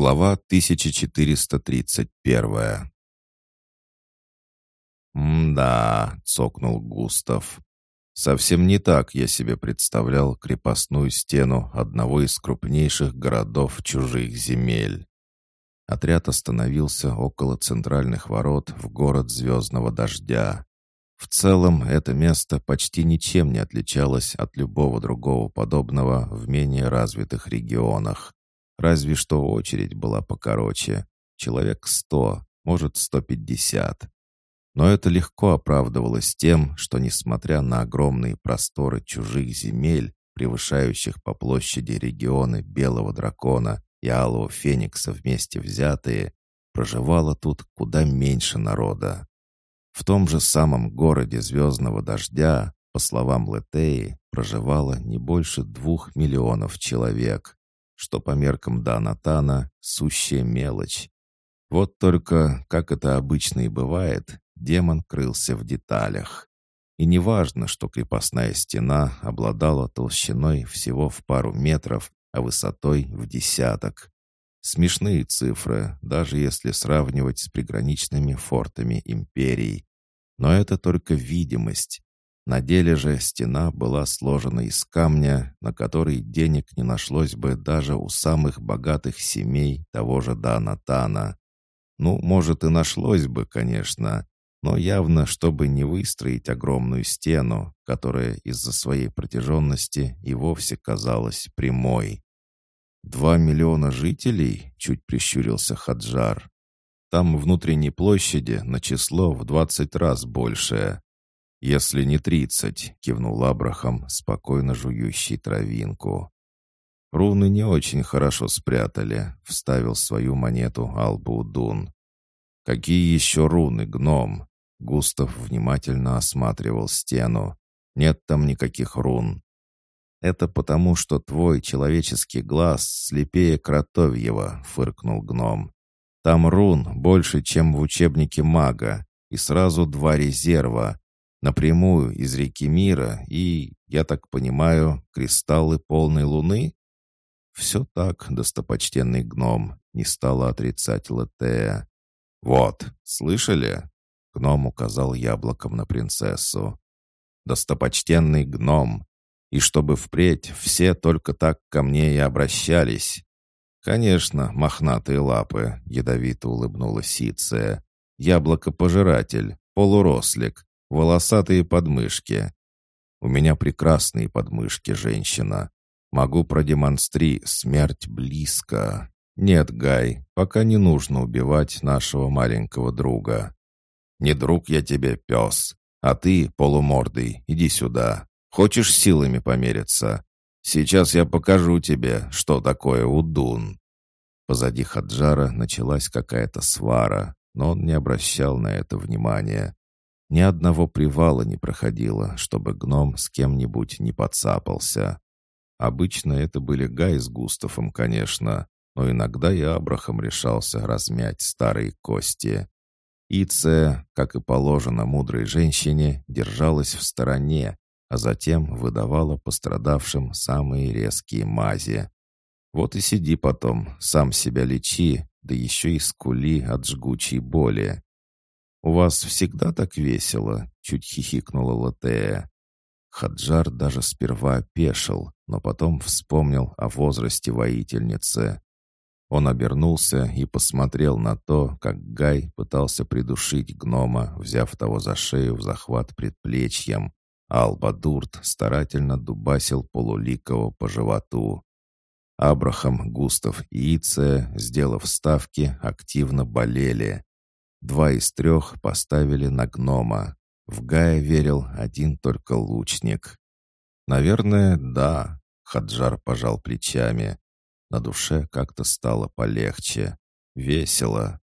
Глава 1431 «М-да», — цокнул Густав. «Совсем не так я себе представлял крепостную стену одного из крупнейших городов чужих земель». Отряд остановился около центральных ворот в город Звездного Дождя. В целом, это место почти ничем не отличалось от любого другого подобного в менее развитых регионах. Разве что очередь была покороче. Человек сто, может, сто пятьдесят. Но это легко оправдывалось тем, что, несмотря на огромные просторы чужих земель, превышающих по площади регионы Белого Дракона и Алого Феникса вместе взятые, проживало тут куда меньше народа. В том же самом городе Звездного Дождя, по словам Летеи, проживало не больше двух миллионов человек, что по меркам Данатана сущая мелочь. Вот только, как это обычно и бывает, демон крылся в деталях. И неважно, что крепостная стена обладала толщиной всего в пару метров, а высотой в десяток. Смешные цифры, даже если сравнивать с приграничными фортами империи. Но это только видимость. На деле же стена была сложена из камня, на который денег не нашлось бы даже у самых богатых семей того же Данатана. Ну, может, и нашлось бы, конечно, но явно, чтобы не выстроить огромную стену, которая из-за своей протяженности и вовсе казалась прямой. «Два миллиона жителей?» — чуть прищурился Хаджар. «Там внутренней площади на число в двадцать раз большее». «Если не тридцать», — кивнул Абрахам, спокойно жующий травинку. «Руны не очень хорошо спрятали», — вставил свою монету Албаудун. «Какие еще руны, гном?» Густав внимательно осматривал стену. «Нет там никаких рун». «Это потому, что твой человеческий глаз слепее кротовьего», — фыркнул гном. «Там рун больше, чем в учебнике мага, и сразу два резерва. Напрямую из реки мира и, я так понимаю, кристаллы полной луны?» «Все так, достопочтенный гном», — не стала отрицать Латея. «Вот, слышали?» Гном указал яблоком на принцессу. «Достопочтенный гном! И чтобы впредь все только так ко мне и обращались!» «Конечно, мохнатые лапы!» — ядовито улыбнулась Сиция. «Яблокопожиратель, полурослик, волосатые подмышки. У меня прекрасные подмышки, женщина. Могу продемонстрировать смерть близко. Нет, Гай, пока не нужно убивать нашего маленького друга. Не друг я тебе, пес. А ты, полумордый, иди сюда. Хочешь силами помериться? Сейчас я покажу тебе, что такое удун». Позади Хаджара началась какая-то свара, но он не обращал на это внимания. Ни одного привала не проходило, чтобы гном с кем-нибудь не подцапался. Обычно это были Гай с Густавом, конечно, но иногда и Абрахам решался размять старые кости. Иция, как и положено мудрой женщине, держалась в стороне, а затем выдавала пострадавшим самые резкие мази. Вот и сиди потом, сам себя лечи, да еще и скули от жгучей боли. «У вас всегда так весело?» — чуть хихикнула Латея. Хаджар даже сперва опешил, но потом вспомнил о возрасте воительницы. Он обернулся и посмотрел на то, как Гай пытался придушить гнома, взяв того за шею в захват предплечьем, а Албадурт старательно дубасил полуликого по животу. Абрахам, Густав и Иция, сделав ставки, активно болели. Два из трех поставили на гнома. В Гая верил один только лучник. «Наверное, да», — Хаджар пожал плечами. На душе как-то стало полегче. Весело.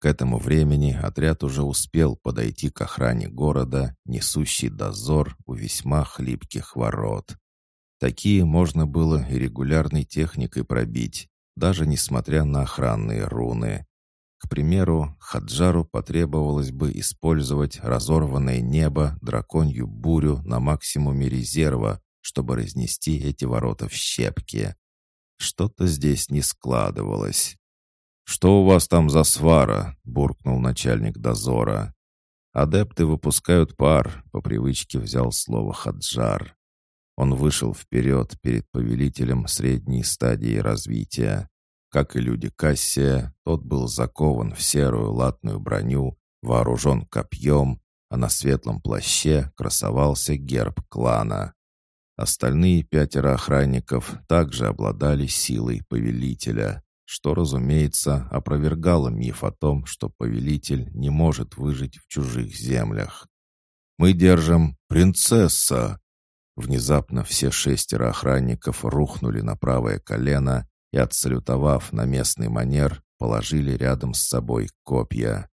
К этому времени отряд уже успел подойти к охране города, несущий дозор у весьма хлипких ворот. Такие можно было и регулярной техникой пробить, даже несмотря на охранные руны. К примеру, Хаджару потребовалось бы использовать разорванное небо, драконью бурю на максимуме резерва, чтобы разнести эти ворота в щепки. Что-то здесь не складывалось. «Что у вас там за свара?» — буркнул начальник дозора. «Адепты выпускают пар», — по привычке взял слово Хаджар. Он вышел вперед перед повелителем средней стадии развития. Как и люди Кассия, тот был закован в серую латную броню, вооружен копьем, а на светлом плаще красовался герб клана. Остальные пятеро охранников также обладали силой повелителя, что, разумеется, опровергало миф о том, что повелитель не может выжить в чужих землях. «Мы держим принцесса!» Внезапно все шестеро охранников рухнули на правое колено и, отсалютовав на местный манер, положили рядом с собой копья.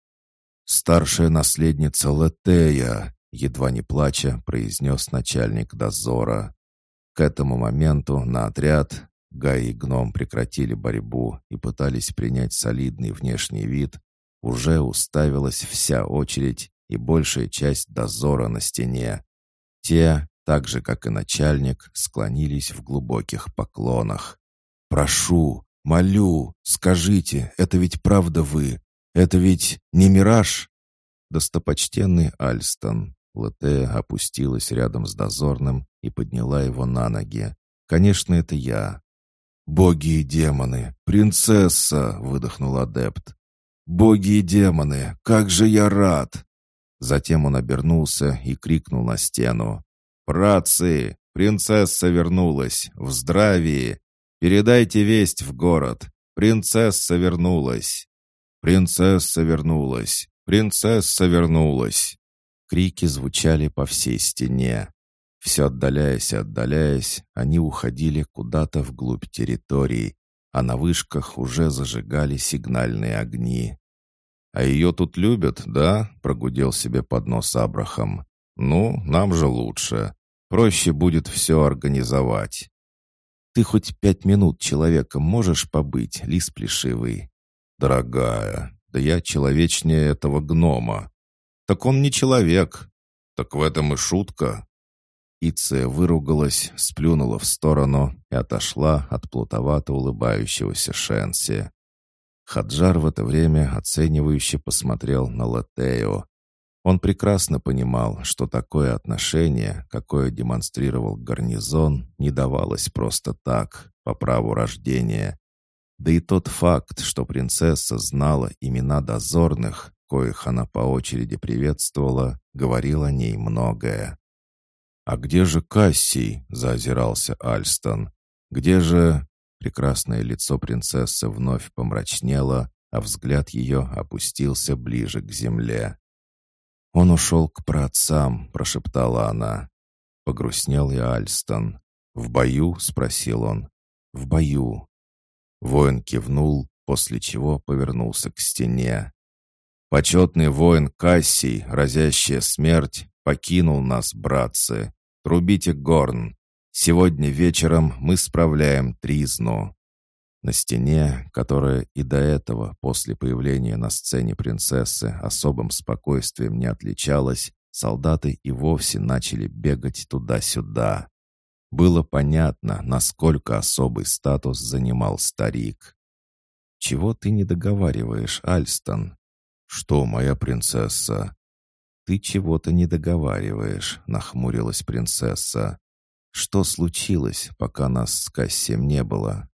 «Старшая наследница Летея!» едва не плача, произнес начальник дозора. К этому моменту на отряд Гай и Гном прекратили борьбу и пытались принять солидный внешний вид. Уже уставилась вся очередь и большая часть дозора на стене. Те, так же, как и начальник, склонились в глубоких поклонах. «Прошу, молю, скажите, это ведь правда вы? Это ведь не мираж?» Достопочтенный Альстон, Латея опустилась рядом с дозорным и подняла его на ноги. «Конечно, это я». «Боги и демоны! Принцесса!» — выдохнул адепт. «Боги и демоны! Как же я рад!» Затем он обернулся и крикнул на стену. «Братцы! Принцесса вернулась! В здравии! Передайте весть в город! Принцесса вернулась! Принцесса вернулась! Принцесса вернулась!» Крики звучали по всей стене. Все отдаляясь и отдаляясь, они уходили куда-то вглубь территории, а на вышках уже зажигали сигнальные огни. «А ее тут любят, да?» — прогудел себе под нос Абрахам. «Ну, нам же лучше. Проще будет все организовать». «Ты хоть пять минут человеком можешь побыть, лис плешивый?» «Дорогая, да я человечнее этого гнома. «Так он не человек». «Так в этом и шутка». Иция выругалась, сплюнула в сторону и отошла от плутовато улыбающегося Шенси. Хаджар в это время оценивающе посмотрел на Латео. Он прекрасно понимал, что такое отношение, какое демонстрировал гарнизон, не давалось просто так, по праву рождения. Да и тот факт, что принцесса знала имена дозорных, коих она по очереди приветствовала, говорил о ней многое. «А где же Кассий?» — заозирался Альстон. «Где же...» Прекрасное лицо принцессы вновь помрачнело, а взгляд ее опустился ближе к земле. «Он ушел к праотцам», — прошептала она. Погрустнел и Альстон. «В бою?» — спросил он. «В бою». Воин кивнул, после чего повернулся к стене. Почетный воин Кассий, разящая смерть, покинул нас, братцы. Трубите горн. Сегодня вечером мы справляем тризну». На стене, которая и до этого, после появления на сцене принцессы, особым спокойствием не отличалась, солдаты и вовсе начали бегать туда-сюда. Было понятно, насколько особый статус занимал старик. «Чего ты не договариваешь, Альстон?» «Что, моя принцесса?» «Ты чего-то не договариваешь», — нахмурилась принцесса. «Что случилось, пока нас с Кассием не было?»